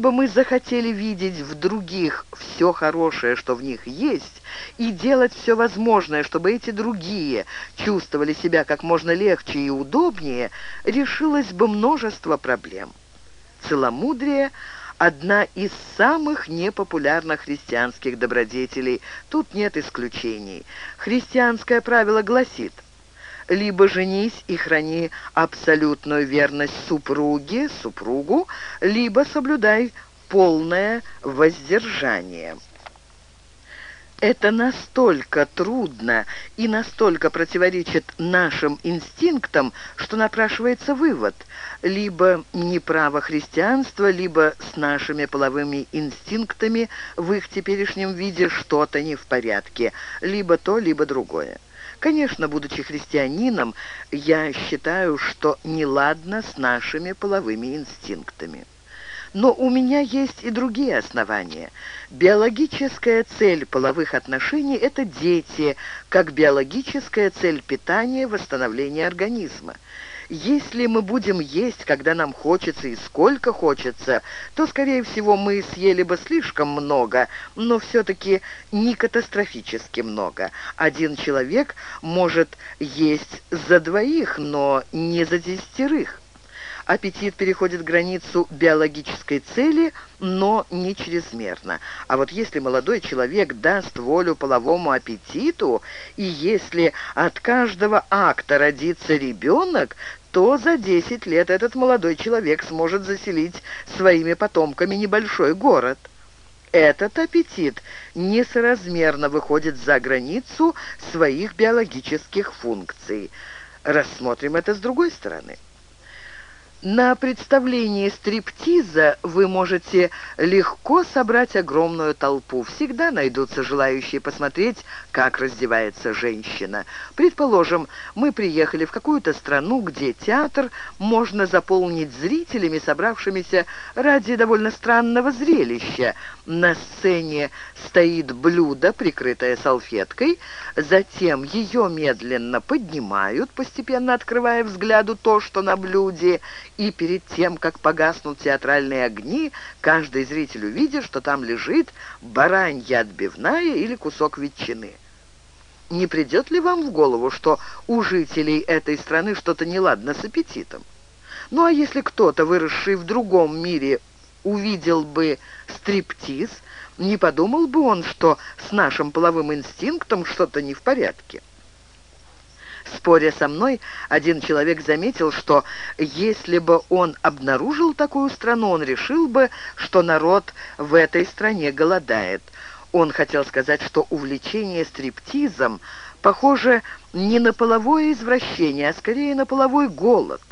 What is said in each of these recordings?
бы мы захотели видеть в других все хорошее, что в них есть, и делать все возможное, чтобы эти другие чувствовали себя как можно легче и удобнее, решилось бы множество проблем. Целомудрие – одна из самых непопулярных христианских добродетелей. Тут нет исключений. Христианское правило гласит – либо женись и храни абсолютную верность супруге, супругу, либо соблюдай полное воздержание. Это настолько трудно и настолько противоречит нашим инстинктам, что напрашивается вывод. Либо неправо христианства, либо с нашими половыми инстинктами в их теперешнем виде что-то не в порядке. Либо то, либо другое. Конечно, будучи христианином, я считаю, что неладно с нашими половыми инстинктами. Но у меня есть и другие основания. Биологическая цель половых отношений – это дети, как биологическая цель питания – восстановление организма. Если мы будем есть, когда нам хочется и сколько хочется, то, скорее всего, мы съели бы слишком много, но все-таки не катастрофически много. Один человек может есть за двоих, но не за десятерых. Аппетит переходит границу биологической цели, но не чрезмерно. А вот если молодой человек даст волю половому аппетиту, и если от каждого акта родится ребенок, то за 10 лет этот молодой человек сможет заселить своими потомками небольшой город. Этот аппетит несоразмерно выходит за границу своих биологических функций. Рассмотрим это с другой стороны. На представлении стриптиза вы можете легко собрать огромную толпу. Всегда найдутся желающие посмотреть, как раздевается женщина. Предположим, мы приехали в какую-то страну, где театр можно заполнить зрителями, собравшимися ради довольно странного зрелища. На сцене стоит блюдо, прикрытое салфеткой, затем ее медленно поднимают, постепенно открывая взгляду то, что на блюде, и перед тем, как погаснут театральные огни, каждый зритель увидит, что там лежит баранья отбивная или кусок ветчины. Не придет ли вам в голову, что у жителей этой страны что-то неладно с аппетитом? Ну а если кто-то, выросший в другом мире, увидел бы стриптиз, не подумал бы он, что с нашим половым инстинктом что-то не в порядке? Споря со мной, один человек заметил, что если бы он обнаружил такую страну, он решил бы, что народ в этой стране голодает. Он хотел сказать, что увлечение стриптизом похоже не на половое извращение, а скорее на половой голод.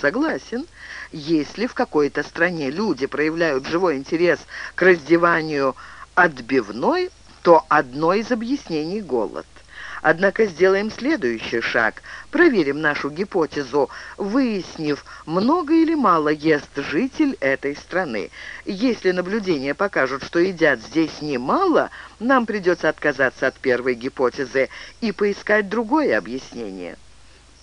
Согласен, если в какой-то стране люди проявляют живой интерес к раздеванию отбивной, то одно из объяснений – голод. Однако сделаем следующий шаг. Проверим нашу гипотезу, выяснив, много или мало ест житель этой страны. Если наблюдения покажут, что едят здесь немало, нам придется отказаться от первой гипотезы и поискать другое объяснение.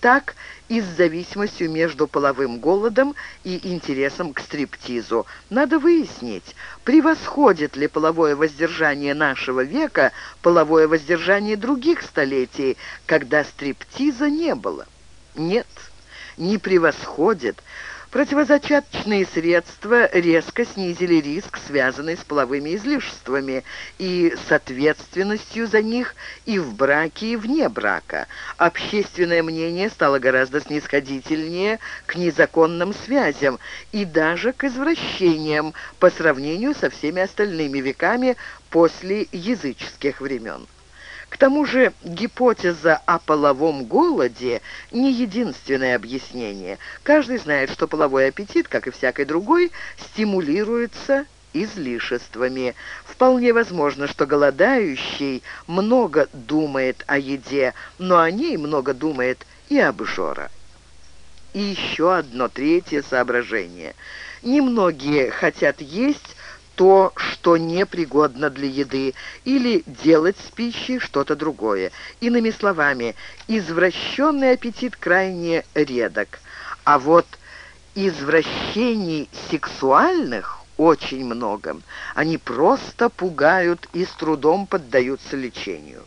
Так и с зависимостью между половым голодом и интересом к стриптизу. Надо выяснить, превосходит ли половое воздержание нашего века половое воздержание других столетий, когда стриптиза не было. Нет, не превосходит. Противозачаточные средства резко снизили риск, связанный с половыми излишествами, и с ответственностью за них и в браке, и вне брака. Общественное мнение стало гораздо снисходительнее к незаконным связям и даже к извращениям по сравнению со всеми остальными веками после языческих времен. К тому же гипотеза о половом голоде не единственное объяснение. Каждый знает, что половой аппетит, как и всякий другой, стимулируется излишествами. Вполне возможно, что голодающий много думает о еде, но о ней много думает и обжора. И еще одно третье соображение. Немногие хотят есть то, что непригодно для еды, или делать с пищей что-то другое. Иными словами, извращенный аппетит крайне редок, а вот извращений сексуальных очень много. Они просто пугают и с трудом поддаются лечению.